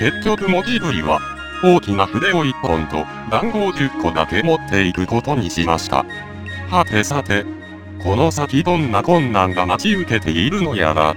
結局文字ぶりは、大きな筆を1本と団子を10個だけ持っていくことにしました。はてさて、この先どんな困難が待ち受けているのやら。